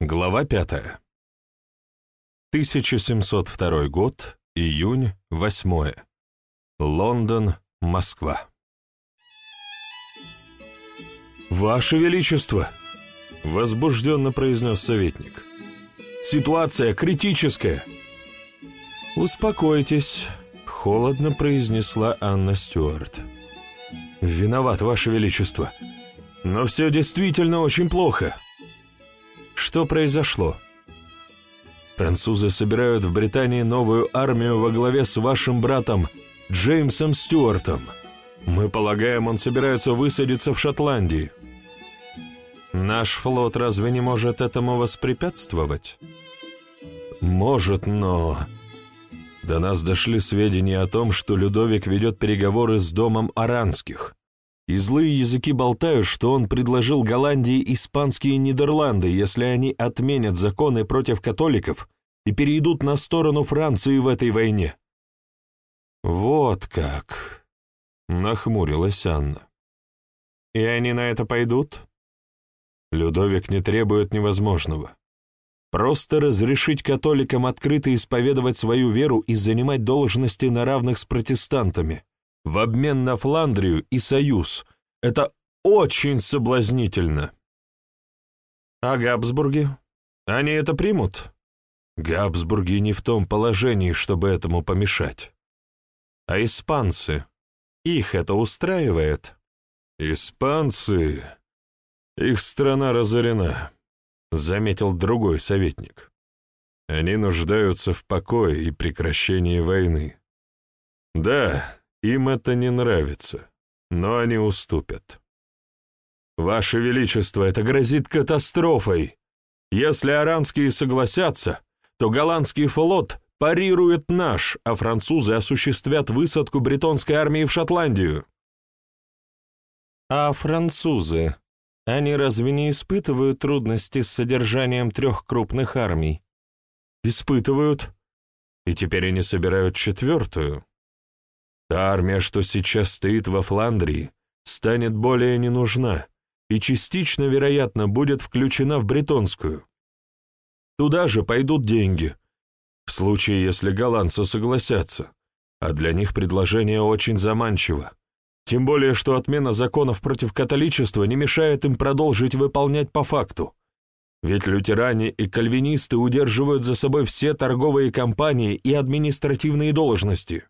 Глава 5. 1702 год, июнь, 8. Лондон, Москва. «Ваше Величество!» — возбужденно произнес советник. «Ситуация критическая!» «Успокойтесь», — холодно произнесла Анна Стюарт. «Виноват, Ваше Величество. Но все действительно очень плохо». Что произошло? Французы собирают в Британии новую армию во главе с вашим братом Джеймсом Стюартом. Мы полагаем, он собирается высадиться в Шотландии. Наш флот разве не может этому воспрепятствовать? Может, но... До нас дошли сведения о том, что Людовик ведет переговоры с домом Аранских и злые языки болтают, что он предложил Голландии испанские Нидерланды, если они отменят законы против католиков и перейдут на сторону Франции в этой войне. «Вот как!» — нахмурилась Анна. «И они на это пойдут?» Людовик не требует невозможного. Просто разрешить католикам открыто исповедовать свою веру и занимать должности на равных с протестантами — в обмен на Фландрию и союз. Это очень соблазнительно. А Габсбурги? Они это примут? Габсбурги не в том положении, чтобы этому помешать. А испанцы? Их это устраивает? Испанцы? Их страна разорена, заметил другой советник. Они нуждаются в покое и прекращении войны. Да, им это не нравится, но они уступят. Ваше Величество, это грозит катастрофой. Если аранские согласятся, то голландский флот парирует наш, а французы осуществят высадку бритонской армии в Шотландию. А французы, они разве не испытывают трудности с содержанием трех крупных армий? Испытывают. И теперь они собирают четвертую. Та армия, что сейчас стоит во Фландрии, станет более не нужна и частично, вероятно, будет включена в Бретонскую. Туда же пойдут деньги, в случае, если голландцы согласятся, а для них предложение очень заманчиво. Тем более, что отмена законов против католичества не мешает им продолжить выполнять по факту. Ведь лютеране и кальвинисты удерживают за собой все торговые компании и административные должности.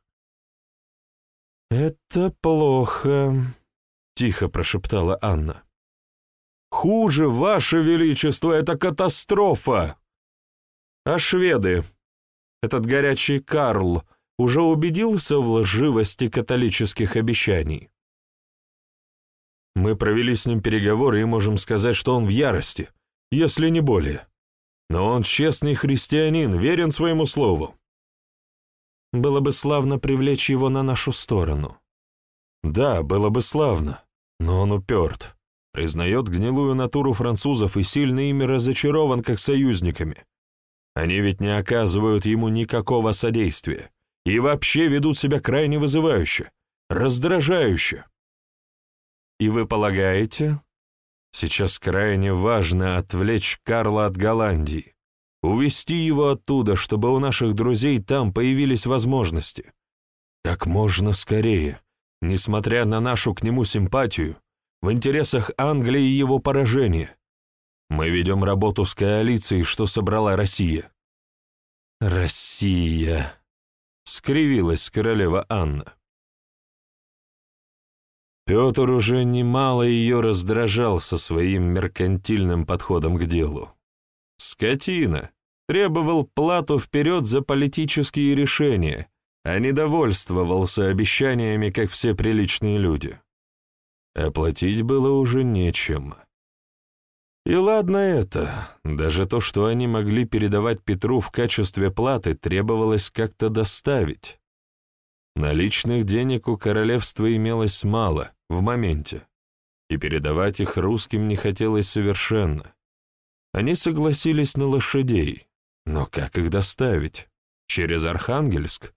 «Это плохо», — тихо прошептала Анна. «Хуже, Ваше Величество, это катастрофа!» «А шведы? Этот горячий Карл уже убедился в лживости католических обещаний?» «Мы провели с ним переговоры и можем сказать, что он в ярости, если не более. Но он честный христианин, верен своему слову. Было бы славно привлечь его на нашу сторону. Да, было бы славно, но он уперт, признает гнилую натуру французов и сильно ими разочарован как союзниками. Они ведь не оказывают ему никакого содействия и вообще ведут себя крайне вызывающе, раздражающе. И вы полагаете, сейчас крайне важно отвлечь Карла от Голландии, Увести его оттуда, чтобы у наших друзей там появились возможности. Как можно скорее, несмотря на нашу к нему симпатию, в интересах Англии и его поражения. Мы ведем работу с коалицией, что собрала Россия. «Россия!» — скривилась королева Анна. Петр уже немало ее раздражал со своим меркантильным подходом к делу. Скотина, требовал плату вперед за политические решения, а не довольствовался обещаниями, как все приличные люди. Оплатить было уже нечем. И ладно это, даже то, что они могли передавать Петру в качестве платы, требовалось как-то доставить. Наличных денег у королевства имелось мало, в моменте, и передавать их русским не хотелось совершенно. Они согласились на лошадей, но как их доставить? Через Архангельск?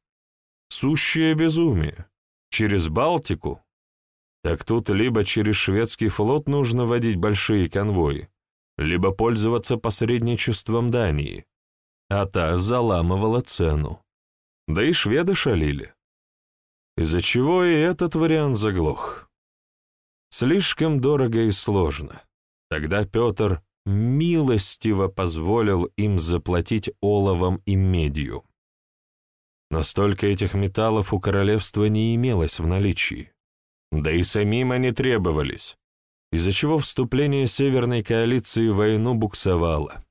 Сущее безумие. Через Балтику? Так тут либо через шведский флот нужно водить большие конвои, либо пользоваться посредничеством Дании, а та заламывала цену. Да и шведы шалили. Из-за чего и этот вариант заглох. Слишком дорого и сложно. Тогда Петр милостиво позволил им заплатить оловом и медью. Но столько этих металлов у королевства не имелось в наличии. Да и самим они требовались, из-за чего вступление Северной коалиции в войну буксовало.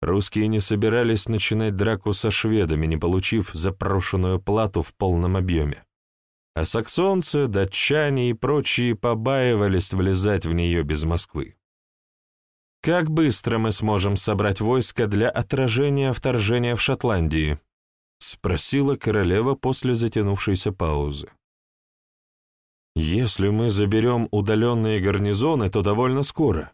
Русские не собирались начинать драку со шведами, не получив запрошенную плату в полном объеме. А саксонцы, датчане и прочие побаивались влезать в нее без Москвы. «Как быстро мы сможем собрать войско для отражения вторжения в Шотландии?» — спросила королева после затянувшейся паузы. «Если мы заберем удаленные гарнизоны, то довольно скоро.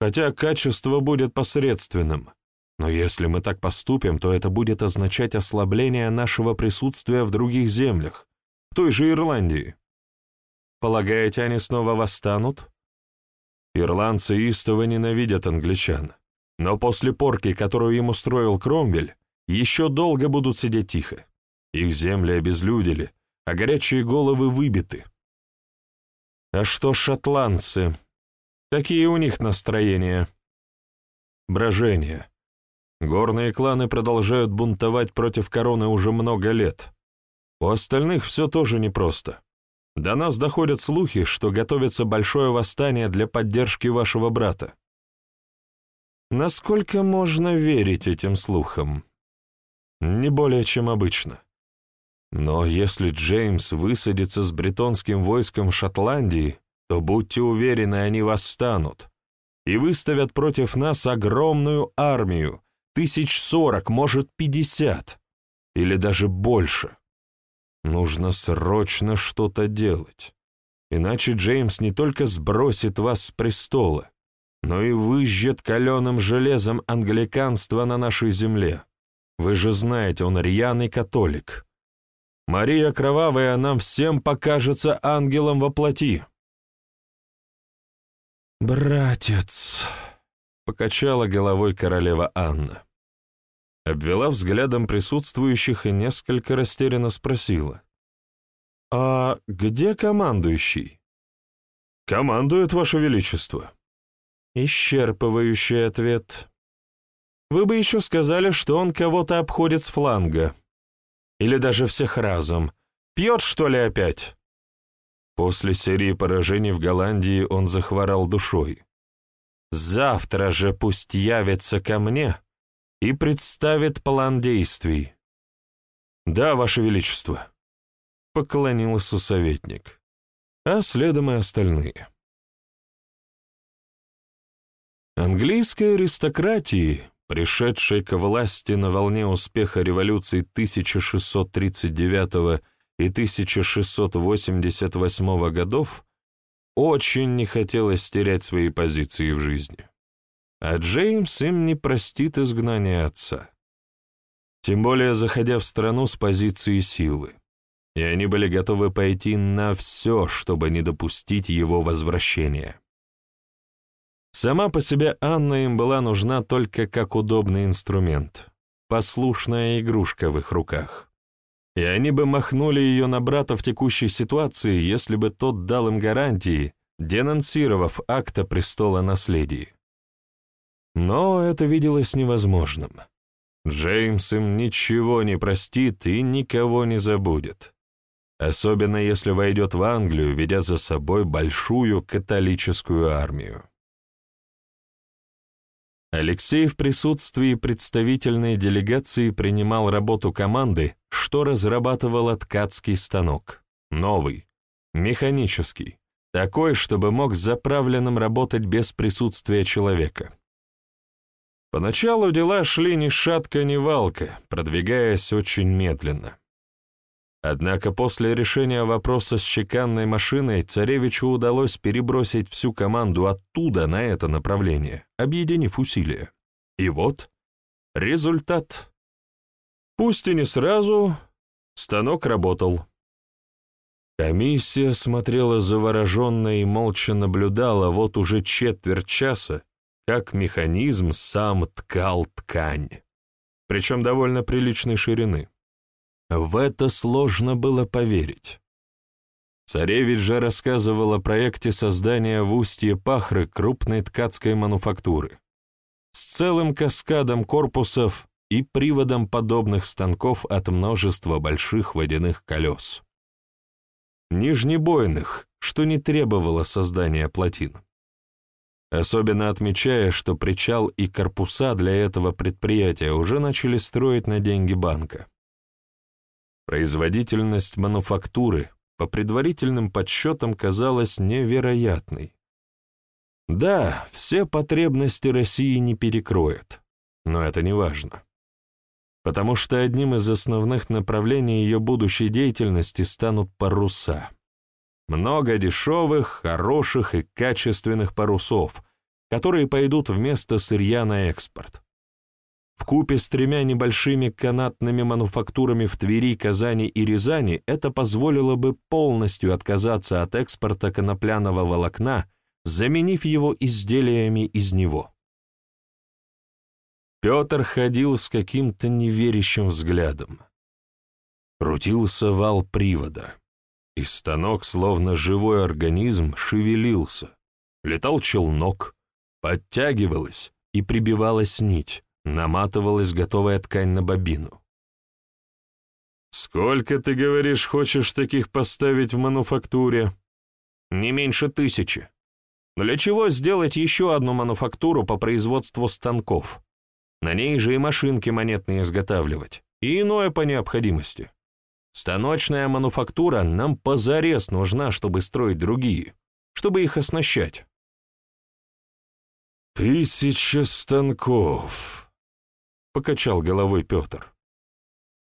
Хотя качество будет посредственным. Но если мы так поступим, то это будет означать ослабление нашего присутствия в других землях, той же Ирландии. Полагаете, они снова восстанут?» Ирландцы истово ненавидят англичан, но после порки, которую им устроил Кромвель, еще долго будут сидеть тихо. Их земли обезлюдили, а горячие головы выбиты. А что шотландцы? Какие у них настроения? Брожение. Горные кланы продолжают бунтовать против короны уже много лет. У остальных все тоже непросто. До нас доходят слухи, что готовится большое восстание для поддержки вашего брата. Насколько можно верить этим слухам? Не более, чем обычно. Но если Джеймс высадится с бретонским войском в Шотландии, то будьте уверены, они восстанут и выставят против нас огромную армию, тысяч сорок, может, пятьдесят, или даже больше. Нужно срочно что-то делать. Иначе Джеймс не только сбросит вас с престола, но и выжжет каленым железом англиканство на нашей земле. Вы же знаете, он рьяный католик. Мария Кровавая нам всем покажется ангелом во плоти. «Братец», — покачала головой королева Анна обвела взглядом присутствующих и несколько растерянно спросила. «А где командующий?» «Командует, Ваше Величество». Исчерпывающий ответ. «Вы бы еще сказали, что он кого-то обходит с фланга. Или даже всех разом. Пьет, что ли, опять?» После серии поражений в Голландии он захворал душой. «Завтра же пусть явится ко мне», и представит план действий. «Да, Ваше Величество», — поклонился советник, а следом и остальные. Английской аристократии, пришедшей к власти на волне успеха революций 1639 и 1688 годов, очень не хотелось терять свои позиции в жизни а Джеймс им не простит изгнания отца. Тем более заходя в страну с позиции силы. И они были готовы пойти на все, чтобы не допустить его возвращения. Сама по себе Анна им была нужна только как удобный инструмент, послушная игрушка в их руках. И они бы махнули ее на брата в текущей ситуации, если бы тот дал им гарантии, денонсировав акта престола наследия. Но это виделось невозможным. Джеймс им ничего не простит и никого не забудет. Особенно если войдет в Англию, ведя за собой большую католическую армию. Алексей в присутствии представительной делегации принимал работу команды, что разрабатывала ткацкий станок. Новый, механический, такой, чтобы мог заправленным работать без присутствия человека. Поначалу дела шли ни шатка, ни валка, продвигаясь очень медленно. Однако после решения вопроса с чеканной машиной царевичу удалось перебросить всю команду оттуда на это направление, объединив усилия. И вот результат. Пусть и не сразу, станок работал. Комиссия смотрела завороженно и молча наблюдала вот уже четверть часа, как механизм сам ткал ткань, причем довольно приличной ширины. В это сложно было поверить. Царевич же рассказывал о проекте создания в устье Пахры крупной ткацкой мануфактуры с целым каскадом корпусов и приводом подобных станков от множества больших водяных колес. Нижнебойных, что не требовало создания плотин. Особенно отмечая, что причал и корпуса для этого предприятия уже начали строить на деньги банка. Производительность мануфактуры по предварительным подсчетам казалась невероятной. Да, все потребности России не перекроет, но это не важно. Потому что одним из основных направлений ее будущей деятельности станут паруса. Много дешевых, хороших и качественных парусов, которые пойдут вместо сырья на экспорт. В купе с тремя небольшими канатными мануфактурами в Твери, Казани и Рязани это позволило бы полностью отказаться от экспорта конопляного волокна, заменив его изделиями из него. Петр ходил с каким-то неверящим взглядом. Крутился вал привода, и станок, словно живой организм, шевелился. Летал челнок, подтягивалась и прибивалась нить, Наматывалась готовая ткань на бобину. «Сколько, ты говоришь, хочешь таких поставить в мануфактуре?» «Не меньше тысячи. Для чего сделать еще одну мануфактуру по производству станков? На ней же и машинки монетные изготавливать, и иное по необходимости. Станочная мануфактура нам позарез нужна, чтобы строить другие, чтобы их оснащать». «Тысяча станков», покачал головой Петр.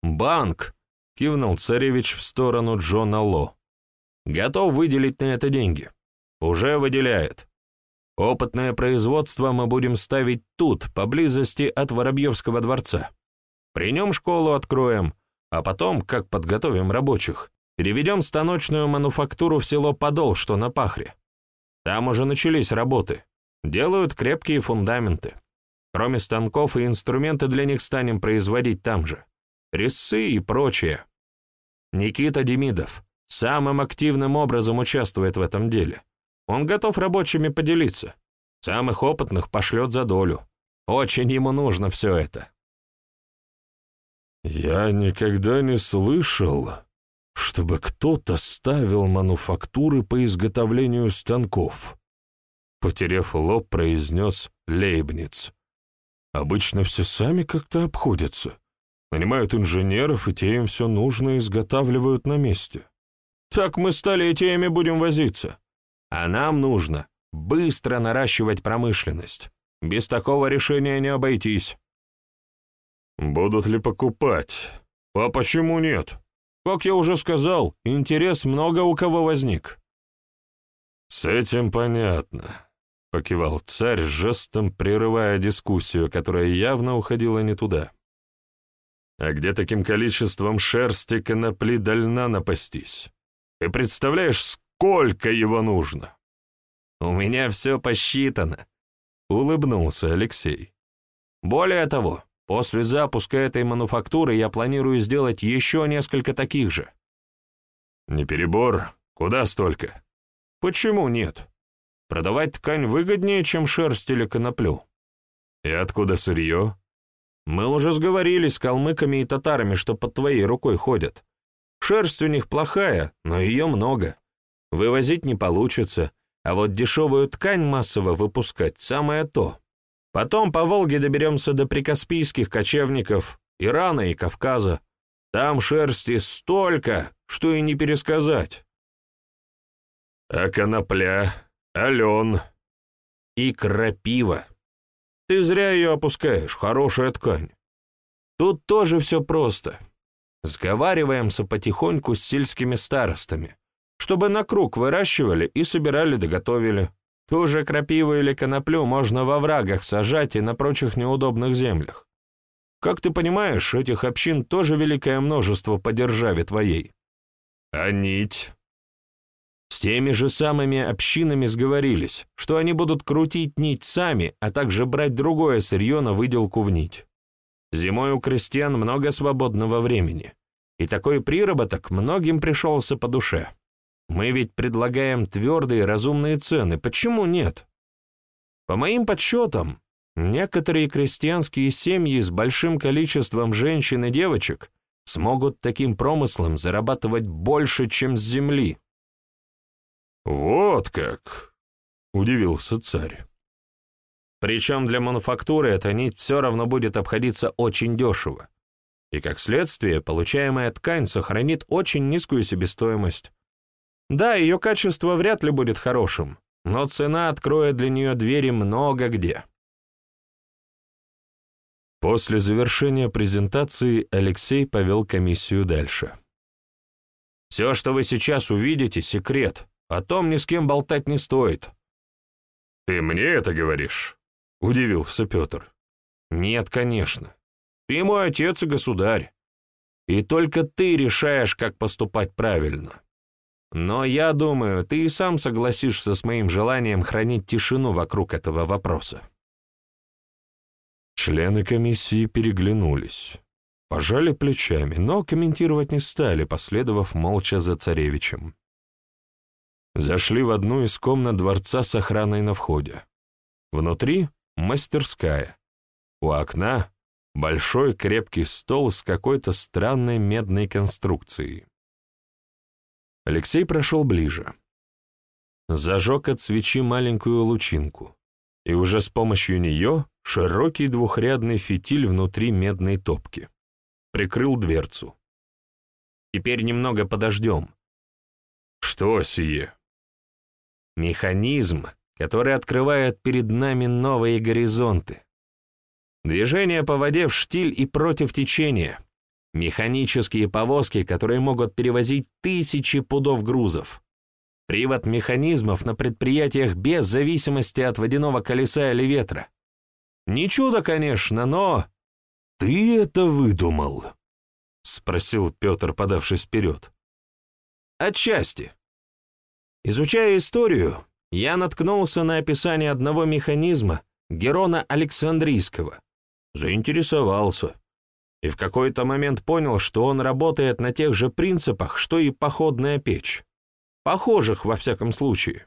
«Банк!» — кивнул царевич в сторону Джона Ло. «Готов выделить на это деньги. Уже выделяет. Опытное производство мы будем ставить тут, поблизости от Воробьевского дворца. При нем школу откроем, а потом, как подготовим рабочих, переведем станочную мануфактуру в село Подол, что на Пахре. Там уже начались работы. Делают крепкие фундаменты. Кроме станков и инструменты для них станем производить там же. Резцы и прочее. Никита Демидов самым активным образом участвует в этом деле. Он готов рабочими поделиться. Самых опытных пошлет за долю. Очень ему нужно все это. Я никогда не слышал, чтобы кто-то ставил мануфактуры по изготовлению станков. Потеряв лоб, произнес Лейбниц. Обычно все сами как-то обходятся. Нанимают инженеров, и те им все нужно изготавливают на месте. Так мы стали и теми будем возиться. А нам нужно быстро наращивать промышленность. Без такого решения не обойтись. Будут ли покупать? А почему нет? Как я уже сказал, интерес много у кого возник. С этим понятно. — покивал царь, жестом прерывая дискуссию, которая явно уходила не туда. «А где таким количеством шерсти конопли дальна напастись? Ты представляешь, сколько его нужно?» «У меня все посчитано», — улыбнулся Алексей. «Более того, после запуска этой мануфактуры я планирую сделать еще несколько таких же». «Не перебор? Куда столько?» «Почему нет?» Продавать ткань выгоднее, чем шерсть или коноплю. И откуда сырье? Мы уже сговорились с калмыками и татарами, что под твоей рукой ходят. Шерсть у них плохая, но ее много. Вывозить не получится, а вот дешевую ткань массово выпускать — самое то. Потом по Волге доберемся до прикаспийских кочевников, Ирана и Кавказа. Там шерсти столько, что и не пересказать. А конопля? Ален. И крапива. Ты зря ее опускаешь, хорошая ткань. Тут тоже все просто. Сговариваемся потихоньку с сельскими старостами, чтобы на круг выращивали и собирали да готовили. Ту же крапиву или коноплю можно во врагах сажать и на прочих неудобных землях. Как ты понимаешь, этих общин тоже великое множество по державе твоей. А нить? С теми же самыми общинами сговорились, что они будут крутить нить сами, а также брать другое сырье на выделку в нить. Зимой у крестьян много свободного времени, и такой приработок многим пришелся по душе. Мы ведь предлагаем твердые разумные цены, почему нет? По моим подсчетам, некоторые крестьянские семьи с большим количеством женщин и девочек смогут таким промыслом зарабатывать больше, чем с земли. «Вот как!» — удивился царь. Причем для мануфактуры эта нить все равно будет обходиться очень дешево. И, как следствие, получаемая ткань сохранит очень низкую себестоимость. Да, ее качество вряд ли будет хорошим, но цена откроет для нее двери много где. После завершения презентации Алексей повел комиссию дальше. «Все, что вы сейчас увидите, — секрет. О том ни с кем болтать не стоит». «Ты мне это говоришь?» — удивился Петр. «Нет, конечно. Ты мой отец и государь. И только ты решаешь, как поступать правильно. Но я думаю, ты и сам согласишься с моим желанием хранить тишину вокруг этого вопроса». Члены комиссии переглянулись, пожали плечами, но комментировать не стали, последовав молча за царевичем. Зашли в одну из комнат дворца с охраной на входе. Внутри мастерская. У окна большой крепкий стол с какой-то странной медной конструкцией. Алексей прошел ближе. Зажег от свечи маленькую лучинку, и уже с помощью нее широкий двухрядный фитиль внутри медной топки. Прикрыл дверцу. Теперь немного подождем. Что сие? Механизм, который открывает перед нами новые горизонты. Движение по воде в штиль и против течения. Механические повозки, которые могут перевозить тысячи пудов грузов. Привод механизмов на предприятиях без зависимости от водяного колеса или ветра. Не чудо, конечно, но... «Ты это выдумал?» — спросил Петр, подавшись вперед. «Отчасти. Изучая историю, я наткнулся на описание одного механизма Герона Александрийского, заинтересовался и в какой-то момент понял, что он работает на тех же принципах, что и походная печь. Похожих, во всяком случае.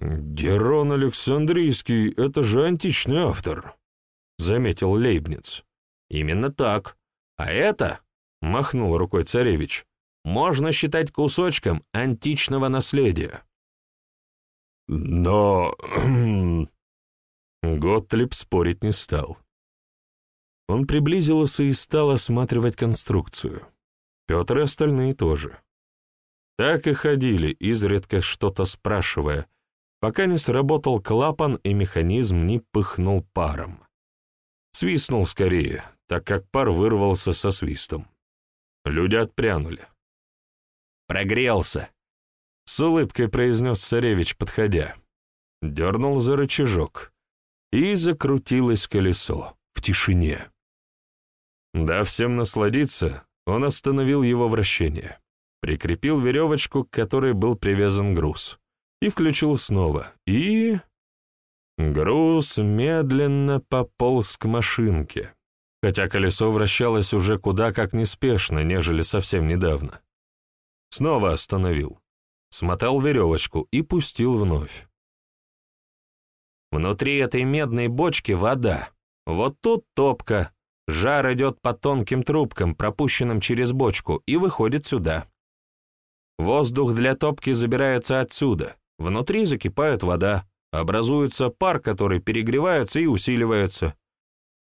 «Герон Александрийский — это же античный автор», — заметил Лейбниц. «Именно так. А это, — махнул рукой царевич, — можно считать кусочком античного наследия». Но... Готлиб спорить не стал. Он приблизился и стал осматривать конструкцию. Петр и остальные тоже. Так и ходили, изредка что-то спрашивая, пока не сработал клапан и механизм не пыхнул паром. Свистнул скорее, так как пар вырвался со свистом. Люди отпрянули. «Прогрелся», с улыбкой произнес царевич, подходя. Дернул за рычажок, и закрутилось колесо в тишине. Дав всем насладиться, он остановил его вращение, прикрепил веревочку, к которой был привязан груз, и включил снова, и... Груз медленно пополз к машинке, хотя колесо вращалось уже куда как неспешно, нежели совсем недавно. Снова остановил смотал веревочку и пустил вновь. Внутри этой медной бочки вода. Вот тут топка. Жар идет по тонким трубкам, пропущенным через бочку, и выходит сюда. Воздух для топки забирается отсюда. Внутри закипает вода. Образуется пар, который перегревается и усиливается.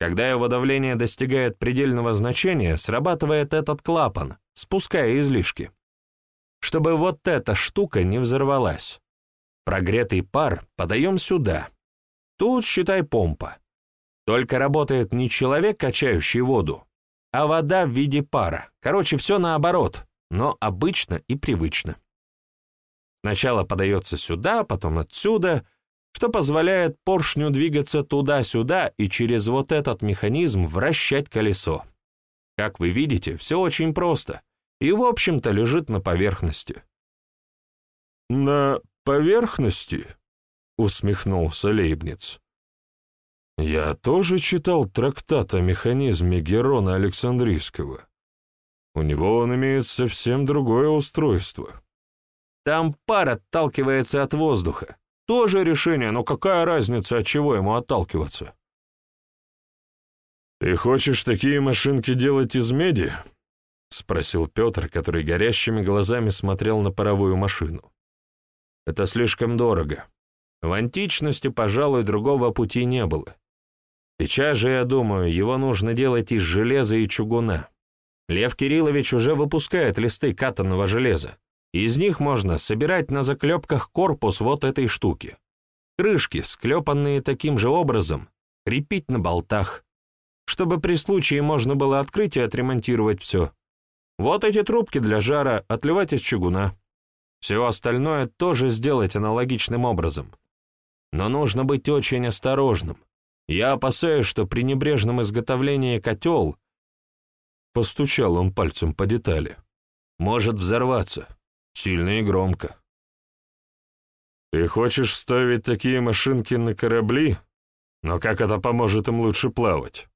Когда его давление достигает предельного значения, срабатывает этот клапан, спуская излишки чтобы вот эта штука не взорвалась. Прогретый пар подаем сюда. Тут, считай, помпа. Только работает не человек, качающий воду, а вода в виде пара. Короче, все наоборот, но обычно и привычно. Сначала подается сюда, потом отсюда, что позволяет поршню двигаться туда-сюда и через вот этот механизм вращать колесо. Как вы видите, все очень просто — и, в общем-то, лежит на поверхности. на поверхности?» — усмехнулся Лейбниц. «Я тоже читал трактат о механизме Герона Александрийского. У него он имеет совсем другое устройство. Там пар отталкивается от воздуха. Тоже решение, но какая разница, от чего ему отталкиваться?» «Ты хочешь такие машинки делать из меди?» — спросил Петр, который горящими глазами смотрел на паровую машину. «Это слишком дорого. В античности, пожалуй, другого пути не было. Сейчас же, я думаю, его нужно делать из железа и чугуна. Лев Кириллович уже выпускает листы катанного железа. Из них можно собирать на заклепках корпус вот этой штуки. Крышки, склепанные таким же образом, крепить на болтах, чтобы при случае можно было открыть и отремонтировать все. Вот эти трубки для жара отливать из чугуна. Все остальное тоже сделать аналогичным образом. Но нужно быть очень осторожным. Я опасаюсь, что при небрежном изготовлении котел, постучал он пальцем по детали, может взорваться, сильно и громко. Ты хочешь ставить такие машинки на корабли? Но как это поможет им лучше плавать?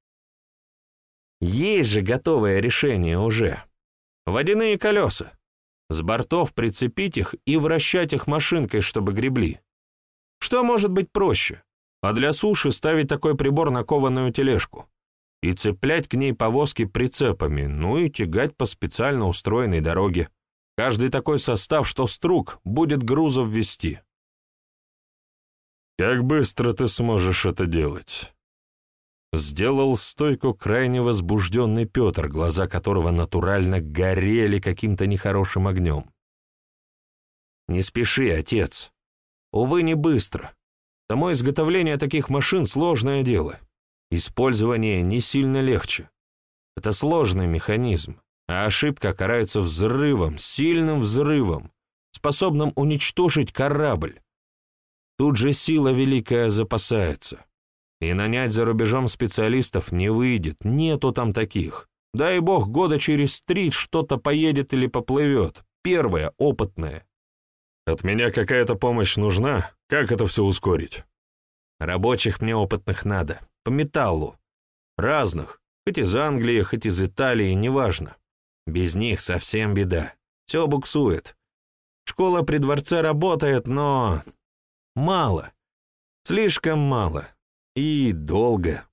Есть же готовое решение уже. Водяные колеса. С бортов прицепить их и вращать их машинкой, чтобы гребли. Что может быть проще? А для суши ставить такой прибор на кованую тележку и цеплять к ней повозки прицепами, ну и тягать по специально устроенной дороге. Каждый такой состав, что струк, будет грузов вести. Как быстро ты сможешь это делать? Сделал стойку крайне возбужденный Петр, глаза которого натурально горели каким-то нехорошим огнем. «Не спеши, отец. Увы, не быстро. Само изготовление таких машин — сложное дело. Использование не сильно легче. Это сложный механизм, а ошибка карается взрывом, сильным взрывом, способным уничтожить корабль. Тут же сила великая запасается. И нанять за рубежом специалистов не выйдет, нету там таких. Дай бог, года через три что-то поедет или поплывет. Первое, опытное. От меня какая-то помощь нужна? Как это все ускорить? Рабочих мне опытных надо. По металлу. Разных. Хоть из Англии, хоть из Италии, неважно. Без них совсем беда. Все буксует. Школа при дворце работает, но... Мало. Слишком мало. И долго.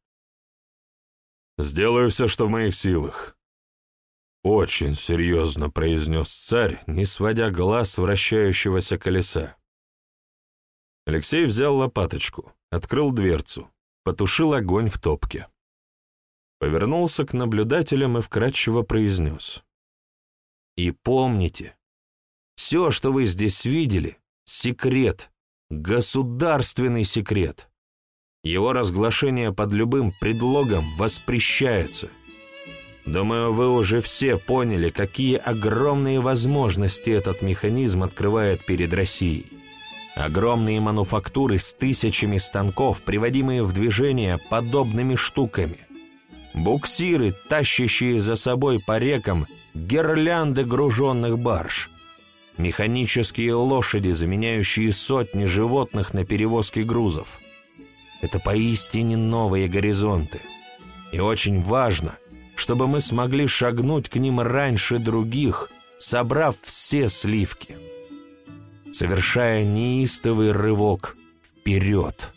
«Сделаю все, что в моих силах», — очень серьезно произнес царь, не сводя глаз вращающегося колеса. Алексей взял лопаточку, открыл дверцу, потушил огонь в топке. Повернулся к наблюдателям и вкратчиво произнес. «И помните, все, что вы здесь видели, — секрет, государственный секрет. Его разглашение под любым предлогом воспрещается. Думаю, вы уже все поняли, какие огромные возможности этот механизм открывает перед Россией. Огромные мануфактуры с тысячами станков, приводимые в движение подобными штуками. Буксиры, тащащие за собой по рекам гирлянды груженных барж. Механические лошади, заменяющие сотни животных на перевозке грузов. Это поистине новые горизонты. И очень важно, чтобы мы смогли шагнуть к ним раньше других, собрав все сливки, совершая неистовый рывок вперед.